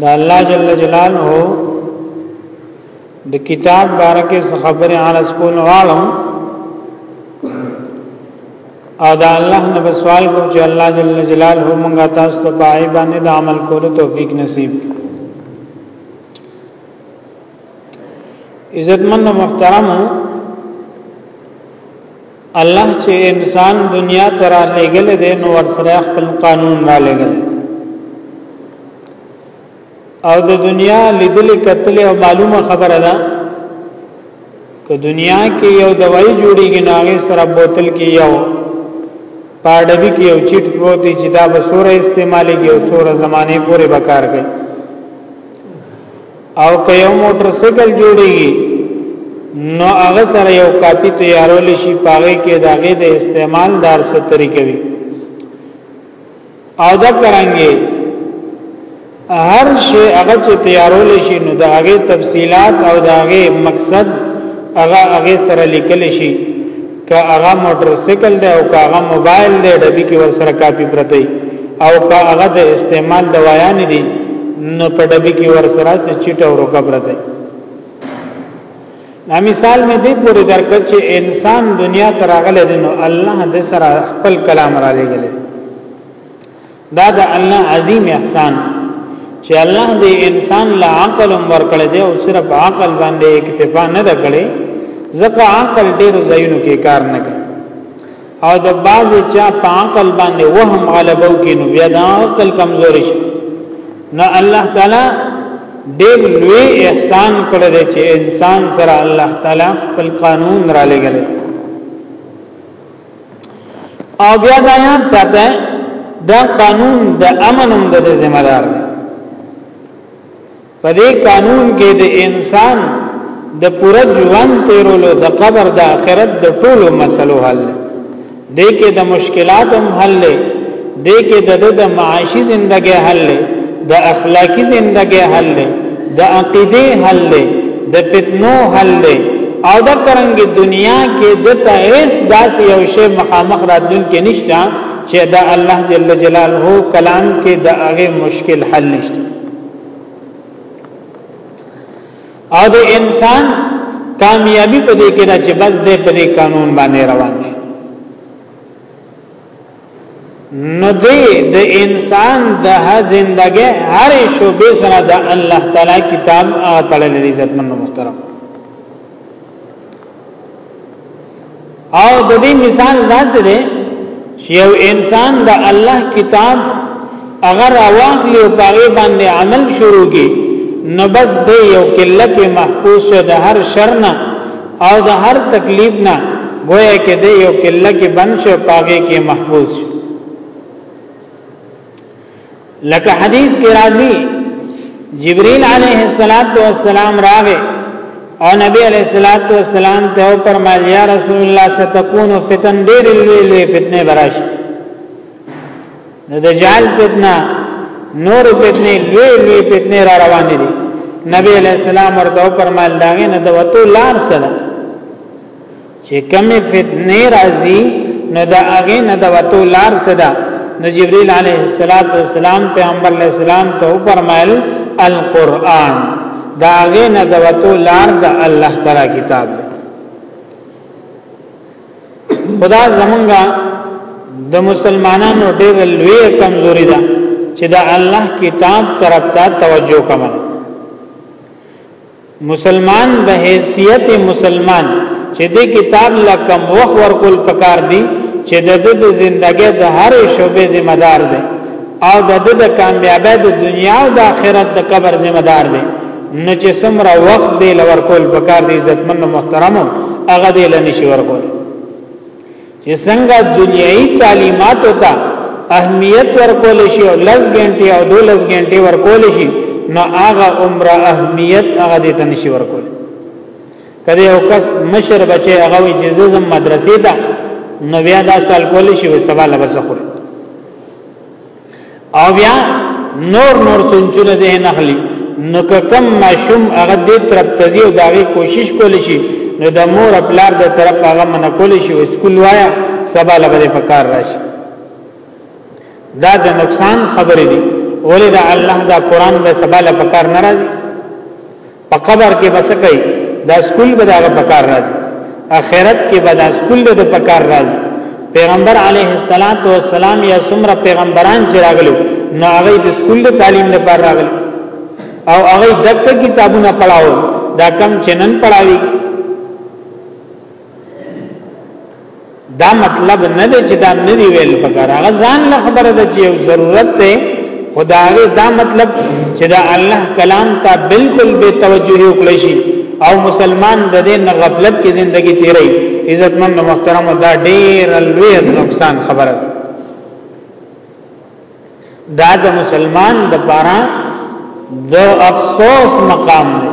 دا الله جل جلاله د کتاب بارکه خبره عرض کول غواړم او دا الله نه سوال کوم چې الله جل جلاله موږ تاسو ته پای باندې د عمل کولو توفیق نصیب کړي عزتمن محترم الله چې انسان دنیا ته را لېګل دي نو ورسره خپل قانون را لېګل او د دنیا لیدل کتل او معلومه خبره ده که دنیا کې یو دوايي جوړیږي نو هغه سره بوتل کې یو پاډوي کې یو چیټ پروت دی چې دا به سوره استعمالي کې او سوره زمانه پورې بکار کوي او که یو موټر سایکل جوړیږي نو هغه سره یو کاپی تیارول شي پاغه کې داغه د استعمال دار څه طریقې وي او دا کرانګي هر شی هغه چې تیارول شي نو د هغه تفصيلات او د هغه مقصد هغه هغه سره لیکل شي که هغه موټر سایکل دی او که هغه موبایل دی ډبی کې ور سره کاپی پرته او که هغه د استعمال دوایان دي نو په ډبی کې ور سره سې چټه او روکا پرته دا مثال مې دې پورې درکړ چې انسان دنیا تراغله دي نو الله دې سره خپل کلام را لګلې دا د الله عظیم احسان چې الله دې انسان لا عقل ورکړي دی او صرف عقل باندې اکتفا نه کړي ځکه عقل ډېر زینو کې کار نه کوي او د باز چا په عقل باندې وهم غلبو کې نو بیا د عقل کمزوري شي نه الله تعالی ډېر لوی احسان کړی دی چې انسان سره الله تعالی خپل قانون را لګلې او بیا دا یاد ساته دا قانون د امن هم د ذمہ دار دی په دې قانون کې د انسان د پوره ژوند تیرولو د قبر د آخرت د ټولو مسلو حل دی کې د مشکلاتو حل دی دې کې د د معاشي زندګۍ حل دی د اخلاقی زندګۍ حل دی د عقیده حل دی د فتنو حل دی او د ترنګ دنیا کې د تهیس داس یو شی مخامخ راتلون کې نشته چې دا الله جل جلاله کلام کې د هغه مشکل حل نشته او د انسان کامیابی په دې کې ده چې بس دې په دې قانون باندې روان نو دی د انسان د زندګۍ هر شوبې سره د الله تعالی کتاب هغه تړلې دي عزت منو محترم او د دې مثال داسې دی چې یو انسان د الله کتاب هغه راواخلي او پاغي باندې عمل شروع کی نو بس د یو کله کې محفوظ شو د هر شر نه او د هر تکلیف نه گویا کې د یو کله کې بند شو پاغي کې محفوظ شو لکه حدیث کې راځي جبريل عليه الصلاه والسلام راغې او نبی عليه الصلاه والسلام ته فرمایي یا رسول الله ستكون فتن ډېر لوی لوی فتنه براشي د دجال فتنه نور فتنه لوی لوی فتنه را روان دي نبی علیہ السلام ورته فرمایل داغه نه د وته لار سره چې کمی فتنه راځي نو دا هغه نه د وته لار سره نو جبرئیل علیه السلام پیغمبر علیہ السلام ته فرمایل القرآن دا هغه نه د وته لار د الله تعالی کتاب دی خدا زمونږه د مسلمانانو ډېر لوی کمزوري ده چې دا الله کتاب طرف ته توجه کوي مسلمان د حیثیت مسلمان چې د کتاب لکه وخت ورکول پکار دي چې د د زندګۍ د هر شوبې ذمہ دار دی او د د کامیابی د دنیا او د آخرت د قبر ذمہ دار دی نه چې څومره وخت دی لور کول پکار دی عزتمن او محترم هغه دی لنی شي ورکول چې څنګه دنیوي تعلیمات ته اهمیت ورکول شي او لږ غنټه او دولس غنټه ورکول شي نو هغه عمر اهمیت هغه دې ته نشي ورکول کله یو کس مشر بچي هغه وي چې زم مدرسې ته نو بیا دا سوال کول شي او سوال بس خوري او بیا نور نور سنچونه ذهن اخلي نو کم ماشوم هغه دې طرف تزي او داغه کوشش کول شي نو د مور خپل د طرف هغه من کول شي او سکول وایا سبا لبره په کار راشي دا د نقصان خبرې دي ولې دا الله دا قران به سبا لپاره ناراضي په قبر کې بس کوي دا سکول به دا په کار راځي اخرت کې به دا سکول به په کار راځي پیغمبر علیه الصلاۃ والسلام یا څومره پیغمبران چې راغلو نو هغه د سکول د تعلیم لپاره راغلي او هغه دغه کتابونه پڑھاو دا کم چنن پڑھاوي دا مطلب نه دی چې دا نه دی ویل پکار هغه ځان له خبره ده چې یو ضرورت دی خدای دا مطلب چې دا الله کلام ته بالکل بے توجهي وکړي شي او مسلمان د دې نه غفلت کې ژوندۍ تیري عزت مند محترم دا ډیر لوی نقصان خبره ده دا د مسلمان د پاره د افسوس مقام دی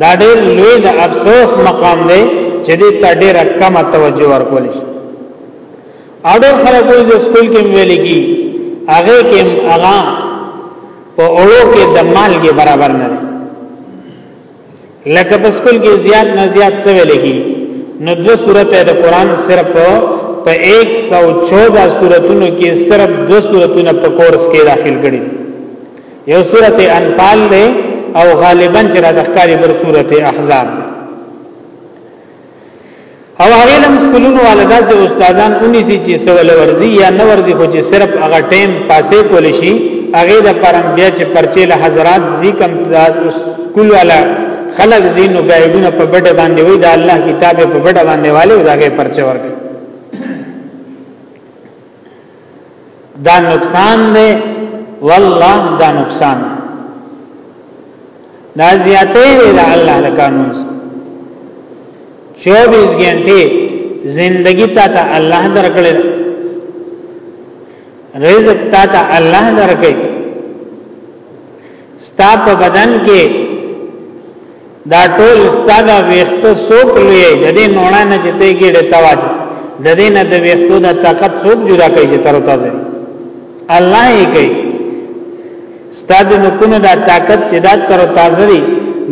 دا ډېر لوی د افسوس مقام دی چې دې ته ډېر کم توجه ورکول شي اډر خلک وایي چې سکول کې ویل کی هغه کې هغه په اورو کې د مالګې برابر نه دی لکه په سکول کې زیات نه زیات څه ویل کی نو دو سورته د قران صرف په 114 سوراتونو کې صرف دو سوراتونه په کورس کې داخل کړي یو سورته انفال دی او غالبا چې را دخکاری بر سورته احزاب او هغه لم سکولونو والدا سه استادان اونې سي چې سوال ورزي یا نه ورزي خو چې صرف هغه ټیم پاسې کول شي هغه د پرم بیا چې پرچې له حضرات زی کم سکول والا خلق زین او غیبونه په بډه باندې وای دا الله کتابه په بډه باندې والے او داګه پرچه ورکړي دا نقصان دی والله دا نقصان دا زیاتې دی دا الله د قانون 24 غنټه زندگی تا ته الله درکړي رزق تا ته الله درکړي ستا په بدن کې دا ټول ستاد ویختو سوک لوی د دې نونا نه چې ته ګډه تواج د دې نه د ویختو د طاقت سوک جدا کوي چې تر تازه الله یې کوي ستاد نو کو نه دا طاقت چې دا تر تازه دی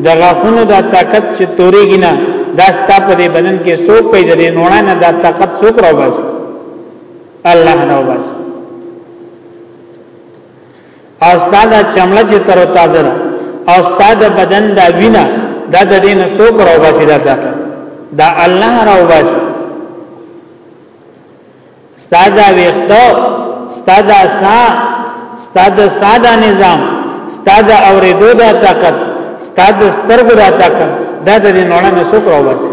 د غاخونو دا طاقت چې تورېږي نه دا ستا په دې بدن کې سوک کوي د دې نونا نه دا طاقت سوک راو بس الله نو بس او ستاد چمړه چې تر تازه ده او ستاد بدن دا وینه دا د دې نه څوک راو باسي درته دا الله راو باسي ستاد ویختو ستاد سا ستاد ساده نظام ستاد اوریدو دا طاقت ستاد سترګو دا طاقت دا د دې نوړه نه څوک راو باسي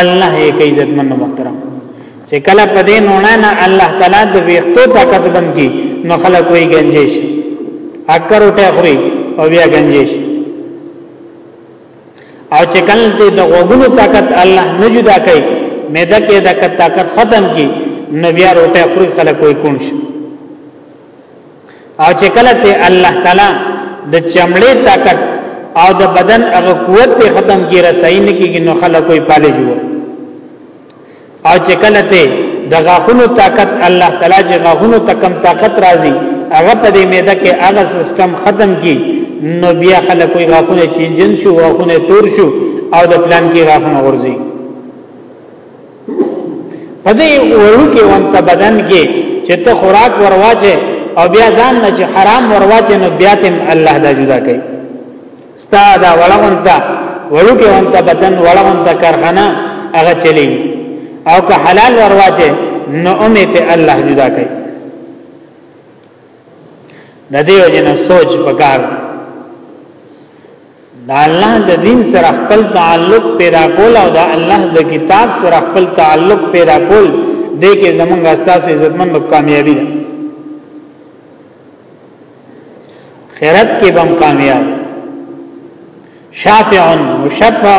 الله یې کوي عزتمن محترم چې کله په دې نونه نه الله تعالی د ویختو طاقت بم کی نو خلک وی گنجیش اکر وټه خوري او بیا گنجیش او چې کله دې د غوګونو طاقت الله نه جدا کوي مېده کې د طاقت ختم کی نو بیا روټه خوري خلک وی کونش او چې کله ته الله تعالی د چمړې طاقت او د بدن هغه قوت ته ختم کی رسای نه کیږي نو خلک کوئی پالې جوړ او چې کله ته د غاخونو طاقت الله تعالی چې غاخونو تکم طاقت راځي هغه په دې میده کې هغه سیستم ختم کی نو بیا خلک کوئی غاخونه چینجن شو غاخونه تور شو او د پلان کې غاخونه ورځي په دې وړو کې وانت بدن کې چې ته خوراک ورواچې او بیا ځان نه چې حرام ورواچې نو بیا تم الله دا جدا کوي ستا دا وړونت وړو کې وانت بدن وړونت کارخانه هغه چلی او که حلال ورواچې نو امه ته الله جدا کوي د دې وجنه سوچ پکار دا الله د دین سره خپل تعلق پیدا کول او دا الله د کتاب سره خپل تعلق پیدا کول دې کې زمونږ استاد عزتمن او کامیابی ده خیرت کې بم کامیاب شافع مشفع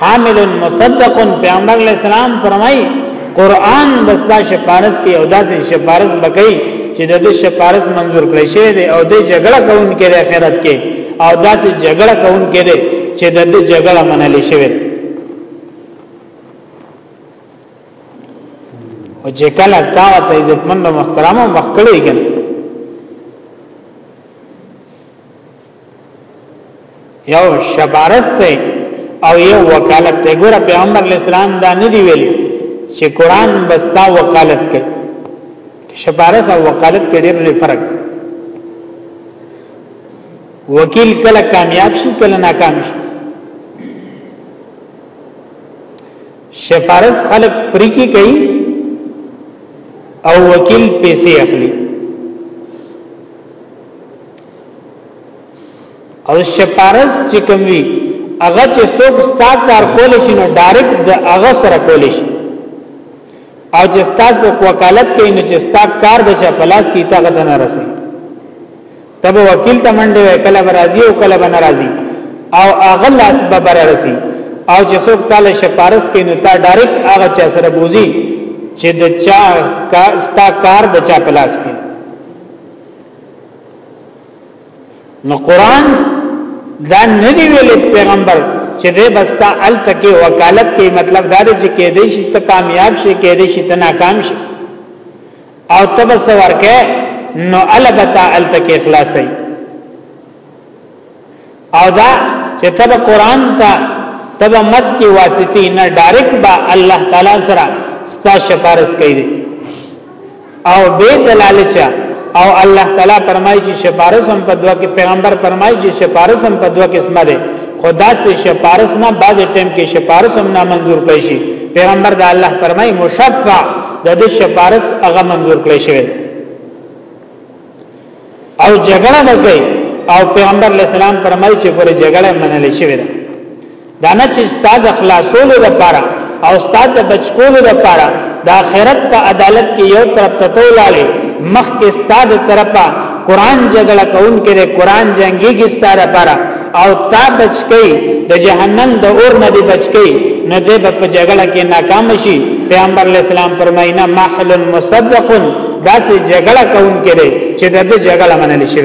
حامل مصدق پیغمبر علیہ السلام فرمای قران دستا شفارس کې او داسې شفارس بکې چې د دې شفارس منظور کړی شوی دی او د جګړه کوونکې د آخرت کې او داسې جګړه کوونکې دی چې د دې جګړه منل شوی دی او چې کله تا ته عزتمن او محترم مخکړی کړي یو شبارست دی او یو وکالت دی ګوره پیغمبر اسلام دا نه دی ویلی چې قران بستا وکالت کوي شبارست او وکالت کې ډېر لوی فرق وکیل کله کامیاب شي کله ناکام شي شفارس خلق پری کی کوي او وکیل پیسې اخلي او شپارس چې کوم وي هغه چې څوک ستا کار کول شي نو ډایرک د هغه سره کول شي او چې ستاسو په وکالت کې نو چې ستا کار د چا پلاس کې تا غته نه رسي تب وکیل ته منډه وای کله برازي او کله بنرازي او هغه لاس به بر رسي او چې څوک تعالی شپارس کې نو تا ډایرک هغه چا سره بوزي چې د چا کا ستا کار د چا پلاس کې نو قران دا نه دی ویل پیغمبر چې دې بستا ال تکي وکالت کې مطلب دا دی چې کې دې شي ته کامیاب شي کې دې شي ته ناکام شي او تب سوار کې نو البتا ال تکي اخلاصي او دا چې تب قران ته تب مس کی واسطی نه ډایرک با الله تعالی سره ستا شفارس کوي دي او به دلالچا او الله تعالی فرمایي چې شفارس هم په دوا کې پیغمبر فرمایي چې شفارس هم په دوا کې اسمه ده خدا سے شفارس نه بعض ټیم کې شفارس هم نه منظور کړي شي پیغمبر دا الله فرمایي مشفع د دې شفارس هغه منظور کړي شوی او جګړه وکړي او پیغمبر علی السلام فرمایي چې ګوره جګړه منل شوې ده دا نه چې ستاسو خلاصولو لپاره او ستاسو بچکولو لپاره د آخرت په عدالت کې یو طرف ته تولاله مخ کې ستاسو طرفه قران جګړه کون کې قران جنگي کې ستاسو لپاره او تا بچکی د جهنم د اور نه دی بچکی نه دی په جګړه کې ناکام شي پیغمبر علی السلام فرماینا محل مصدق داسې جګړه کوم کړي چې د دې جګړه منل شي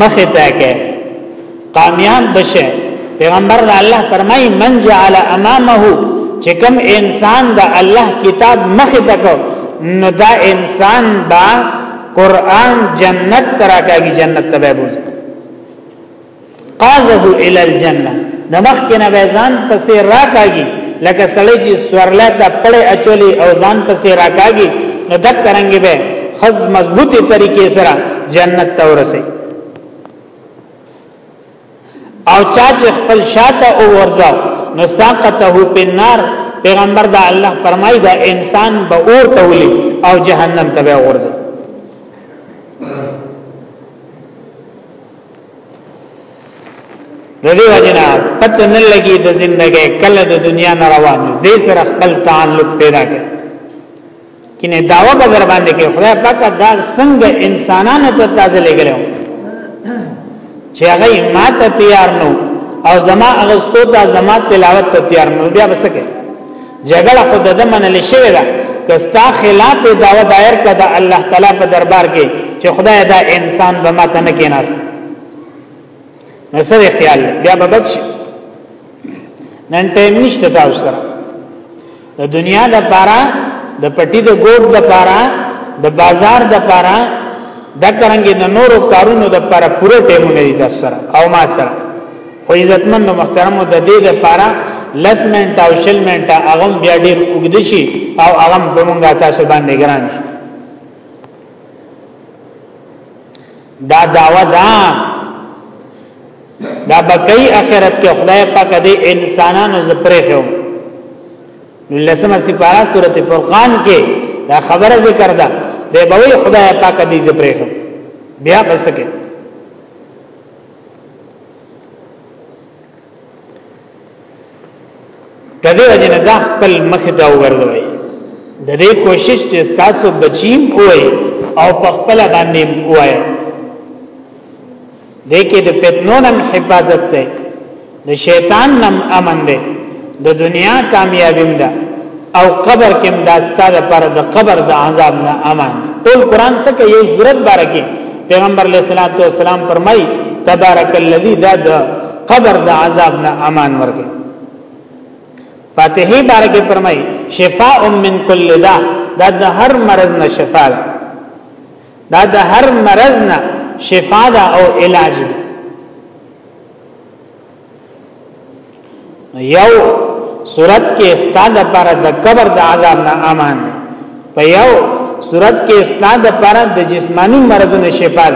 مخه ته کې کامیاب بشه پیغمبر الله فرمای من جعل امامه چې کوم انسان د الله کتاب مخه ته کو نو دا انسان با قران جنت تراکاږي جنت ته به قاده الى الجنه د مخ کې نه ځان پسې راکاږي لکه سړی چې سورله ته پړې اچولې او ځان پسې راکاږي نو دک کرانګي به خز مضبوطی طریقې سره جنت ته ورسي او چا چې خپل شاته او ورځا نو ساقته په نار پیغمبر دا الله فرمایي دا انسان به اور ته ولي او جهنم ته به ورځي د دې وجنه پته نه لګي د زندګۍ کله د دنیا نه روان دي سره خپل تعلق پیدا کړي کینه داوا به در باندې کې خدای پاک دا څنګه انسانانو ته تازه لګلو چې هغه ماته تیار نو او زما اغستو ته زما تلاوت ته تیار نو بیا وسکه جګړه خو د منل شوی ده کستا خلاف دعوه دایر کړه د الله تعالی په دربار کې چې خدای دا انسان به ماته نه کیناست نو سره خیال بیا به بچ نن ټیم نشته تاسو سره د دنیا د پاره د پټي د ګوب د پاره د بازار د پاره د کرنګي د نورو کارونو د پاره پوره ټیمونه دي تاسو سره او ما سره خو عزتمن او محترم د دې لپاره لس منټه او شل منټه هغه بیا ډیر وګد شي او هغه په مونږه تاسو باندې ګران شي دا داوا دا دا بقای اخرت کې خدای پاک دې انسانانو زپره خو لسمه سپارا سورته فرقان کې دا خبره ذکر ده د بوي خدای پاک دې زپره خو بیا پسکه کدی وجه نه دا خپل مخ ته وګرځوي د دې کوشش چې تاسو بچیم وای او په خپل باندې وای دې کې د پتنونم حفاظت ته د شیطان نم امن دی د دنیا کامیابیم ده او قبر کې دا ستاده پر د قبر د عذاب نه امان ټول قران څخه یو صورت بارکه پیغمبر علیه الصلاۃ والسلام فرمای تبارک الذی دا د قبر د عذاب نه امان ورکه فاتحه بارکه فرمای شفاء من کل دا دا د هر مرض نه شفا ده دا د هر مرض نه شفا ده او علاج ده یو صورت کې استاد پر د قبر د عذاب نه امان دی په یو صورت کې استاد پر د جسمانی مرضونو شفا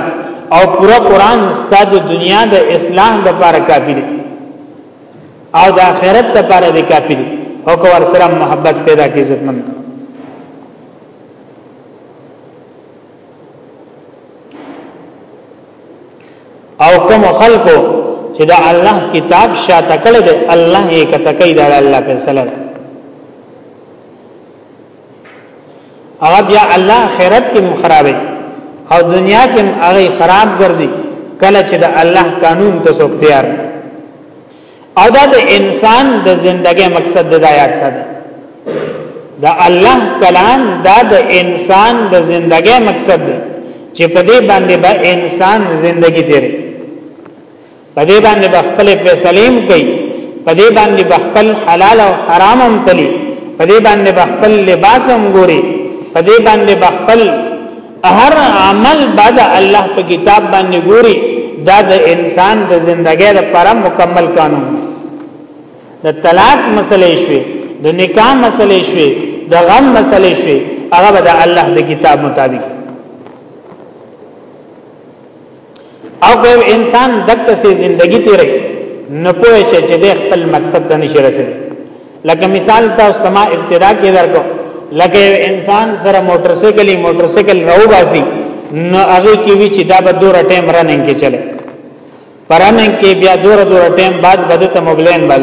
او پورا قران استاد د دنیا د اصلاح د پر کافی دی او د آخرت د پر د کافی دی او کو ور سره محبت پیدا کی عزت مند او کوم خلکو چې دا الله کتاب شاته کړی دی الله یې کته کوي دا الله فیصله ده هغه بیا الله آخرت کې خرابې او دنیا کې هغه خراب ګرځي کله چې د الله قانون ته څوک تیار دی او دا د انسان د زندګۍ مقصد د آیات ساده دا الله کلام دا د انسان د زندګۍ مقصد دی چې په دې باندې به با انسان زندگی تیري په دې باندې به خپل فیصلیم کوي په دې باندې به خپل حلال او حرام هم تلي په دې باندې به خپل لباس هم ګوري په دې باندې به خپل هر عمل بعد الله په کتاب باندې ګوري دا د انسان د ژوندۍ لپاره مکمل قانون دی د طلاق مسلې شوي د نکاح مسلې شوي د غم مسلې شوي هغه به د الله د کتاب مطابق او که انسان دغه سي ژوندۍ تیرې نه پوهې شي چې د خپل مقصد ته نشي رسېدي لکه مثال تاسو ته ما ابتدا کې درکو لکه انسان سره موټر سایکل موټر سایکل راو باسي نو هغه کې وی چې دا به دوره ټیم رننګ کې چلے پرنګ کې بیا دوره دوره ټیم بعد بده ته مبلین بل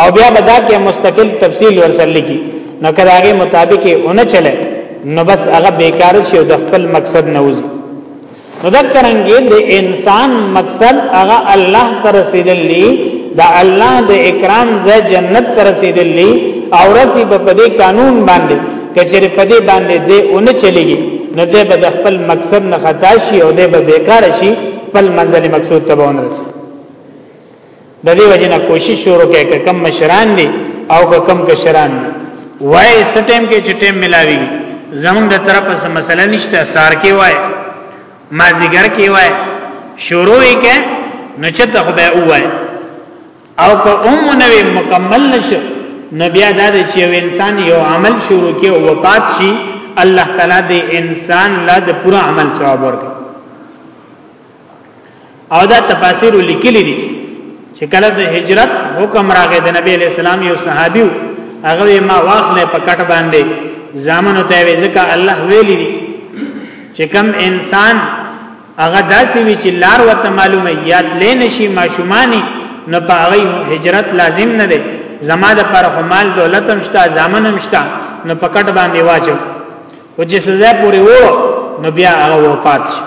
او بیا به دا کې مستقل تفصیل ورسره لګي نو کله هغه مطابق اونه چلے نو بس هغه بیکار شي او د خپل مقصد نه وځي نو دا کرانګي د انسان مقصد هغه الله تر رسیدلی دا الله د اکرام ز جنت تر رسیدلی او رسی په دې قانون باندې کچره په دې باندې دې اونه چلیږي نو دې به د خپل مقصد نه خطا شي او دې به بیکار شي خپل منځلي مقصود ته ونه رسي د دې وجه نه کوشش شروع کړئ چې کم مشران دي او کم کشران دي وای سټیم کې چې ټیم ملاوي زمونږ د طرف څخه مسله نشته سار کې وای مازیګر کې وای شروع یې کې نو چې ته خدای وای او که اوم نوې مکمل نشه نو بیا دا چې یو انسان یو عمل شروع کې او وفات شي الله تعالی دې انسان لا د پوره عمل ثواب ورکړي او دا تفاسیر لیکلي دي چې کله د هجرت حکم راغی د نبی علی السلام یو صحابي هغه ما واخلې په کټ باندې ځامن ته وی ځکه الله ویلي دي چې کم انسان هغه داسې وی چې لار وته معلومه یاد لین شي ماشومانی نه په هغه هجرت لازم نه دی زما د پر مال دولت هم شته ځامن هم شته نو په کټ باندې واچو او چې سزا پوری وو نو بیا هغه وفات شي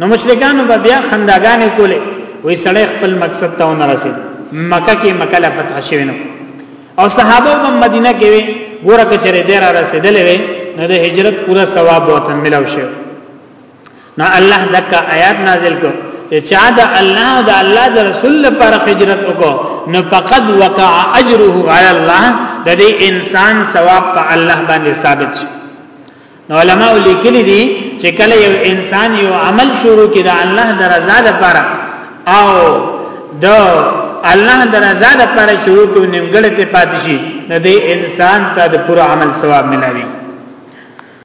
نو مشرکانو به بیا خنداګانې کولې وې سړی خپل مقصد ته ونه رسید مکه کې مکه لا فتح شوی نو او صحابه په مدینه کې وي ګوره کچره دې را رسیدلې وي نو د هجرت پورا ثواب وته ملو شو نو الله دغه آیات نازل کو چې چا د الله او د الله د رسول لپاره هجرت وکړو نو فقد وقع اجره علی الله د دې انسان ثواب په الله باندې ثابت شي نو علماء لیکلي دي چې کله یو انسان یو عمل شروع کړي د الله د رضا لپاره او د الله د رضا لپاره شروع کوي نیمګړې ته پاتې شي نو د انسان ته د پوره عمل ثواب ملوي